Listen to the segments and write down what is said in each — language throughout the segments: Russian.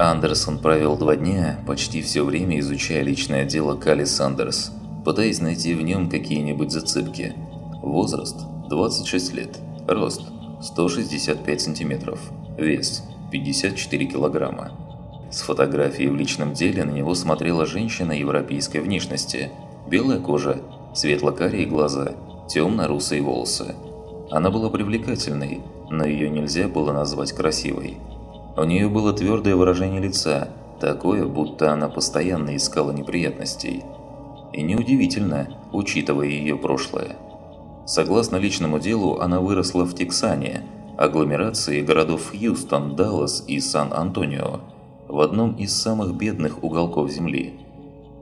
Андерсон провел два дня, почти все время изучая личное дело Кали Сандерс, пытаясь найти в нем какие-нибудь зацепки. Возраст – 26 лет, рост – 165 сантиметров, вес – 54 килограмма. С фотографией в личном деле на него смотрела женщина европейской внешности. Белая кожа, светло-карие глаза, темно-русые волосы. Она была привлекательной, но ее нельзя было назвать красивой. У нее было твердое выражение лица, такое, будто она постоянно искала неприятностей. И неудивительно, учитывая ее прошлое. Согласно личному делу, она выросла в Тексане, агломерации городов Хьюстон, Даллас и Сан-Антонио, в одном из самых бедных уголков Земли.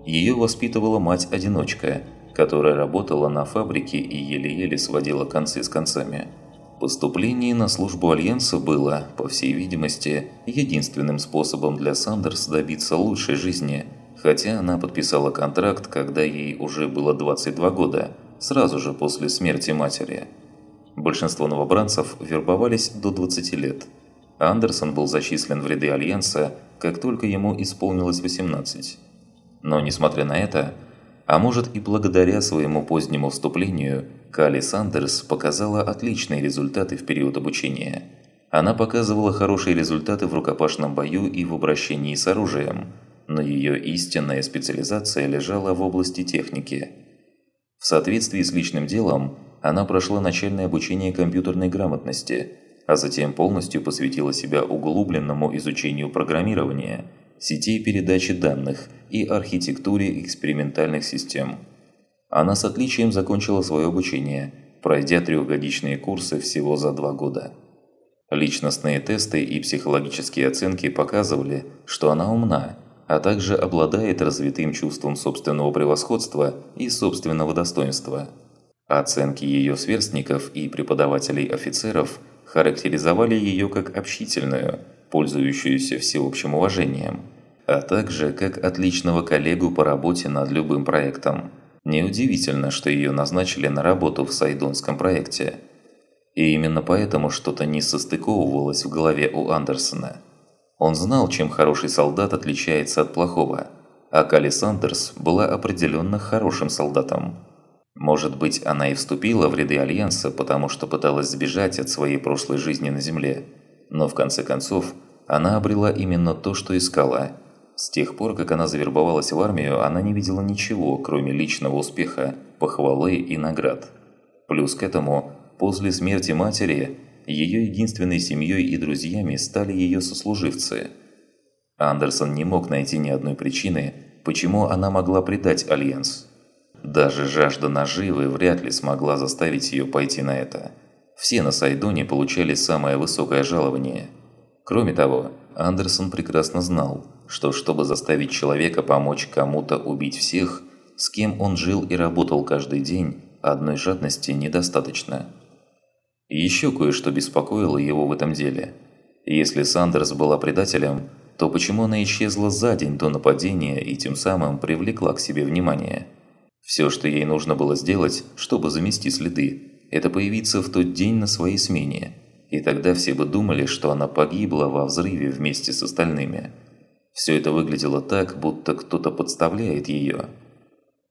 Ее воспитывала мать-одиночка, которая работала на фабрике и еле-еле сводила концы с концами. Поступление на службу Альянса было, по всей видимости, единственным способом для Сандерс добиться лучшей жизни, хотя она подписала контракт, когда ей уже было 22 года, сразу же после смерти матери. Большинство новобранцев вербовались до 20 лет. Андерсон был зачислен в ряды Альянса, как только ему исполнилось 18. Но несмотря на это, а может и благодаря своему позднему вступлению, Кали Сандерс показала отличные результаты в период обучения. Она показывала хорошие результаты в рукопашном бою и в обращении с оружием, но ее истинная специализация лежала в области техники. В соответствии с личным делом, она прошла начальное обучение компьютерной грамотности, а затем полностью посвятила себя углубленному изучению программирования – сетей передачи данных и архитектуре экспериментальных систем. Она с отличием закончила свое обучение, пройдя трехгодичные курсы всего за два года. Личностные тесты и психологические оценки показывали, что она умна, а также обладает развитым чувством собственного превосходства и собственного достоинства. Оценки ее сверстников и преподавателей-офицеров характеризовали ее как общительную – пользующуюся всеобщим уважением, а также как отличного коллегу по работе над любым проектом. Неудивительно, что ее назначили на работу в Сайдонском проекте. И именно поэтому что-то не состыковывалось в голове у Андерсона. Он знал, чем хороший солдат отличается от плохого, а Калли Сандерс была определенно хорошим солдатом. Может быть, она и вступила в ряды Альянса, потому что пыталась сбежать от своей прошлой жизни на Земле – но в конце концов, она обрела именно то, что искала. С тех пор, как она завербовалась в армию, она не видела ничего, кроме личного успеха, похвалы и наград. Плюс к этому, после смерти матери, ее единственной семьей и друзьями стали ее сослуживцы. Андерсон не мог найти ни одной причины, почему она могла предать Альянс. Даже жажда наживы вряд ли смогла заставить ее пойти на это. Все на Сайдоне получали самое высокое жалование. Кроме того, Андерсон прекрасно знал, что чтобы заставить человека помочь кому-то убить всех, с кем он жил и работал каждый день, одной жадности недостаточно. Еще кое-что беспокоило его в этом деле. Если Сандерс была предателем, то почему она исчезла за день до нападения и тем самым привлекла к себе внимание? Все, что ей нужно было сделать, чтобы замести следы, это появиться в тот день на своей смене, и тогда все бы думали, что она погибла во взрыве вместе с остальными. Все это выглядело так, будто кто-то подставляет ее.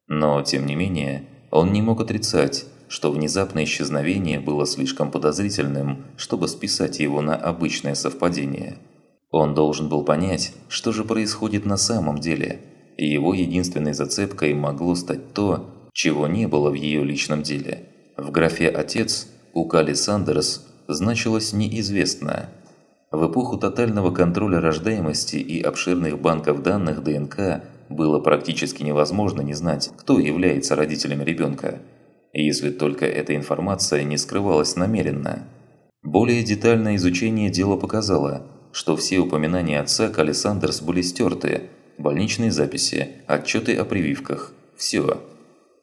Но, тем не менее, он не мог отрицать, что внезапное исчезновение было слишком подозрительным, чтобы списать его на обычное совпадение. Он должен был понять, что же происходит на самом деле, и его единственной зацепкой могло стать то, чего не было в ее личном деле – в графе «Отец» у Кали Сандерс значилось «неизвестно». В эпоху тотального контроля рождаемости и обширных банков данных ДНК было практически невозможно не знать, кто является родителем ребенка, если только эта информация не скрывалась намеренно. Более детальное изучение дела показало, что все упоминания отца Кали Сандерс были стерты, больничные записи, отчеты о прививках – все.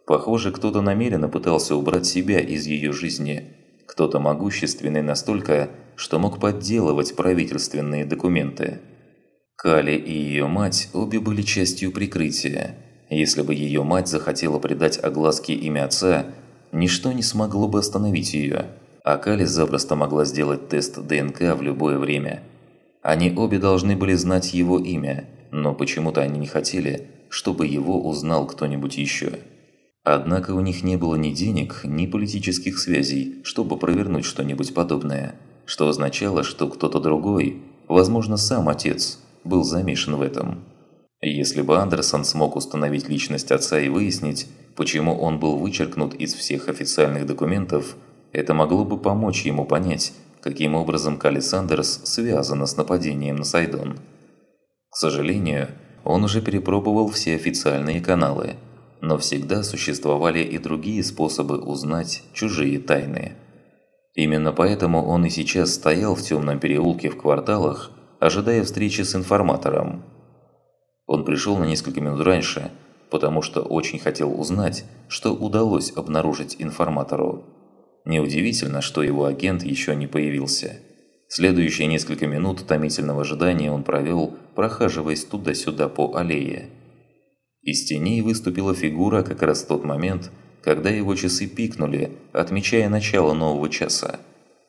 Похоже, кто-то намеренно пытался убрать себя из ее жизни. Кто-то могущественный настолько, что мог подделывать правительственные документы. Кали и ее мать обе были частью прикрытия. Если бы ее мать захотела придать огласке имя отца, ничто не смогло бы остановить ее. А Кали запросто могла сделать тест ДНК в любое время. Они обе должны были знать его имя, но почему-то они не хотели, чтобы его узнал кто-нибудь еще. Однако у них не было ни денег, ни политических связей, чтобы провернуть что-нибудь подобное, что означало, что кто-то другой, возможно, сам отец, был замешан в этом. Если бы Андерсон смог установить личность отца и выяснить, почему он был вычеркнут из всех официальных документов, это могло бы помочь ему понять, каким образом Калли Сандерс связана с нападением на Сайдон. К сожалению, он уже перепробовал все официальные каналы, но всегда существовали и другие способы узнать чужие тайны. Именно поэтому он и сейчас стоял в темном переулке в кварталах, ожидая встречи с информатором. Он пришел на несколько минут раньше, потому что очень хотел узнать, что удалось обнаружить информатору. Неудивительно, что его агент еще не появился. Следующие несколько минут томительного ожидания он провел, прохаживаясь туда-сюда по аллее. Из теней выступила фигура как раз в тот момент, когда его часы пикнули, отмечая начало нового часа.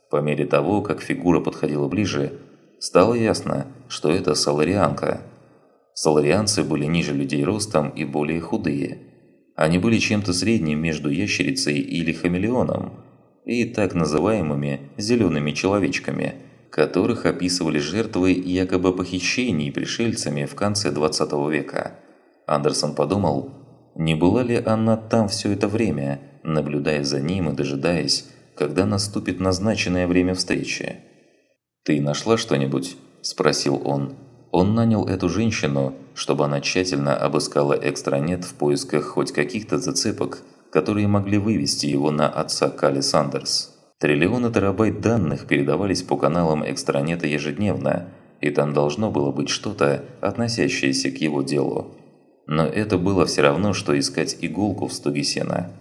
По мере того, как фигура подходила ближе, стало ясно, что это Саларианка – Соларианцы были ниже людей ростом и более худые. Они были чем-то средним между ящерицей или хамелеоном и так называемыми «зелеными человечками», которых описывали жертвы якобы похищений пришельцами в конце 20 века. Андерсон подумал, не была ли она там все это время, наблюдая за ним и дожидаясь, когда наступит назначенное время встречи. «Ты нашла что-нибудь?» – спросил он. Он нанял эту женщину, чтобы она тщательно обыскала экстранет в поисках хоть каких-то зацепок, которые могли вывести его на отца Кали Сандерс. Триллионы терабайт данных передавались по каналам экстранета ежедневно, и там должно было быть что-то, относящееся к его делу. Но это было все равно, что искать иголку в стоге сена.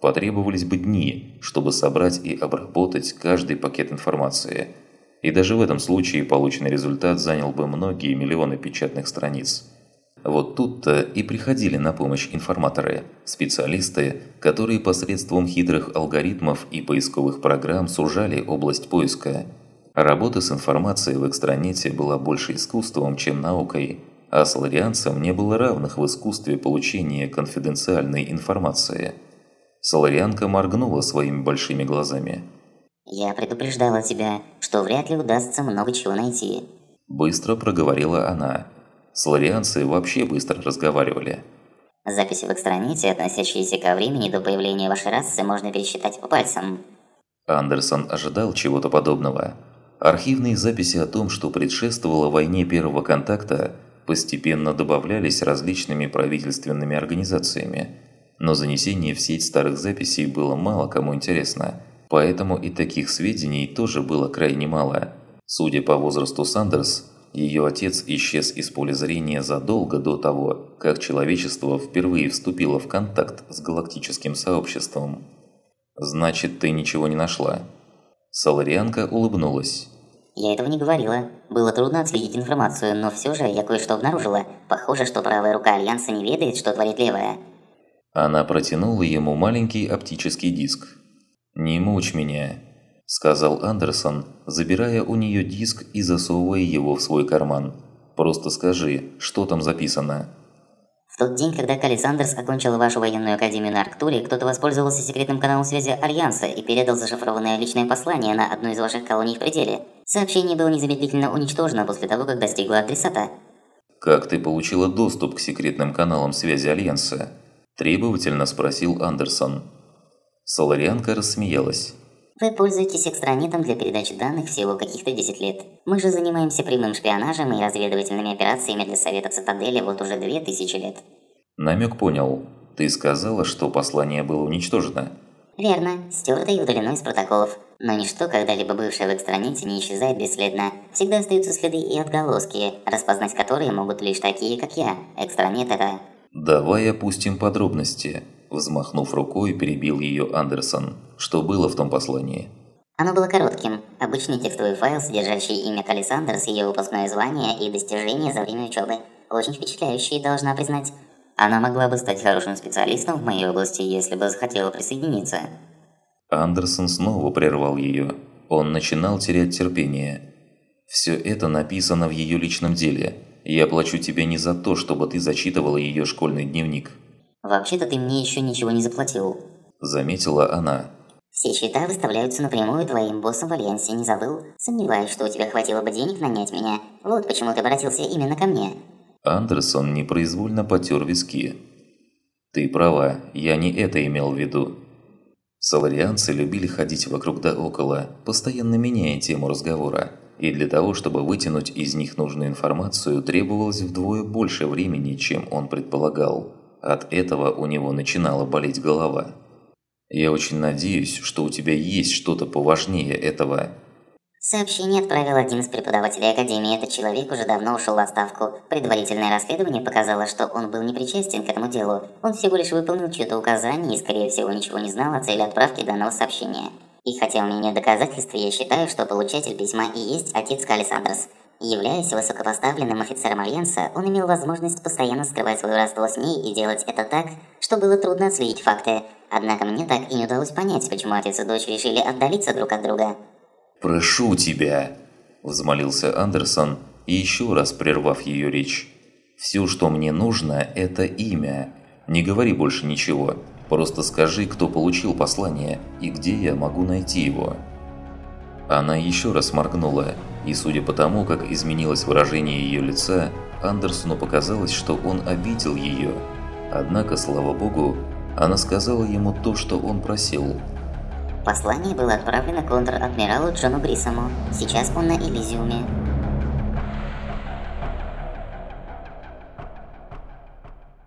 Потребовались бы дни, чтобы собрать и обработать каждый пакет информации – и даже в этом случае полученный результат занял бы многие миллионы печатных страниц. Вот тут-то и приходили на помощь информаторы, специалисты, которые посредством хитрых алгоритмов и поисковых программ сужали область поиска. Работа с информацией в экстранете была больше искусством, чем наукой, а соларианцам не было равных в искусстве получения конфиденциальной информации. Соларианка моргнула своими большими глазами – «Я предупреждала тебя, что вряд ли удастся много чего найти». Быстро проговорила она. Сларианцы вообще быстро разговаривали. Записи в экстранете, относящиеся ко времени до появления вашей расы, можно пересчитать по пальцам. Андерсон ожидал чего-то подобного. Архивные записи о том, что предшествовало войне первого контакта, постепенно добавлялись различными правительственными организациями. Но занесение в сеть старых записей было мало кому интересно – Поэтому и таких сведений тоже было крайне мало. Судя по возрасту Сандерс, ее отец исчез из поля зрения задолго до того, как человечество впервые вступило в контакт с галактическим сообществом. «Значит, ты ничего не нашла?» Саларианка улыбнулась. «Я этого не говорила. Было трудно отследить информацию, но все же я кое-что обнаружила. Похоже, что правая рука Альянса не ведает, что творит левая». Она протянула ему маленький оптический диск. «Не мучь меня», – сказал Андерсон, забирая у нее диск и засовывая его в свой карман. «Просто скажи, что там записано?» В тот день, когда Калли Сандерс окончила вашу военную академию на Арктуре, кто-то воспользовался секретным каналом связи Альянса и передал зашифрованное личное послание на одну из ваших колоний в пределе. Сообщение было незамедлительно уничтожено после того, как достигло адресата. «Как ты получила доступ к секретным каналам связи Альянса?» – требовательно спросил Андерсон. Соларианка рассмеялась. Вы пользуетесь экстранитом для передачи данных всего каких-то 10 лет. Мы же занимаемся прямым шпионажем и разведывательными операциями для Совета Цитадели вот уже 2000 лет. Намек понял. Ты сказала, что послание было уничтожено. Верно, стерто и удалено из протоколов. Но ничто, когда-либо бывшее в экстраните, не исчезает бесследно. Всегда остаются следы и отголоски, распознать которые могут лишь такие, как я. Экстранет это... Давай опустим подробности. Взмахнув рукой, перебил ее Андерсон. Что было в том послании? Оно было коротким. Обычный текстовый файл, содержащий имя Калли Сандерс, ее выпускное звание и достижения за время учебы. Очень впечатляющий, должна признать. Она могла бы стать хорошим специалистом в моей области, если бы захотела присоединиться. Андерсон снова прервал ее. Он начинал терять терпение. Все это написано в ее личном деле. Я плачу тебе не за то, чтобы ты зачитывала ее школьный дневник. Вообще-то ты мне еще ничего не заплатил. Заметила она. Все счета выставляются напрямую твоим боссом в Альянсе, не забыл? Сомневаюсь, что у тебя хватило бы денег нанять меня. Вот почему ты обратился именно ко мне. Андерсон непроизвольно потер виски. Ты права, я не это имел в виду. Соларианцы любили ходить вокруг да около, постоянно меняя тему разговора. И для того, чтобы вытянуть из них нужную информацию, требовалось вдвое больше времени, чем он предполагал. От этого у него начинала болеть голова. Я очень надеюсь, что у тебя есть что-то поважнее этого. Сообщение отправил один из преподавателей Академии. Этот человек уже давно ушел в отставку. Предварительное расследование показало, что он был не причастен к этому делу. Он всего лишь выполнил чье-то указание и, скорее всего, ничего не знал о цели отправки данного сообщения. И хотя у меня нет доказательств, я считаю, что получатель письма и есть отец Кали Сандерс. Являясь высокопоставленным офицером Альянса, он имел возможность постоянно скрывать свое родство с ней и делать это так, что было трудно отследить факты. Однако мне так и не удалось понять, почему отец и дочь решили отдалиться друг от друга. «Прошу тебя!» – взмолился Андерсон, и еще раз прервав ее речь. «Все, что мне нужно, это имя. Не говори больше ничего. Просто скажи, кто получил послание и где я могу найти его». Она еще раз моргнула, и судя по тому, как изменилось выражение ее лица, Андерсону показалось, что он обидел ее. Однако, слава богу, она сказала ему то, что он просил. Послание было отправлено контр-адмиралу Джону Грисому. Сейчас он на Элизиуме.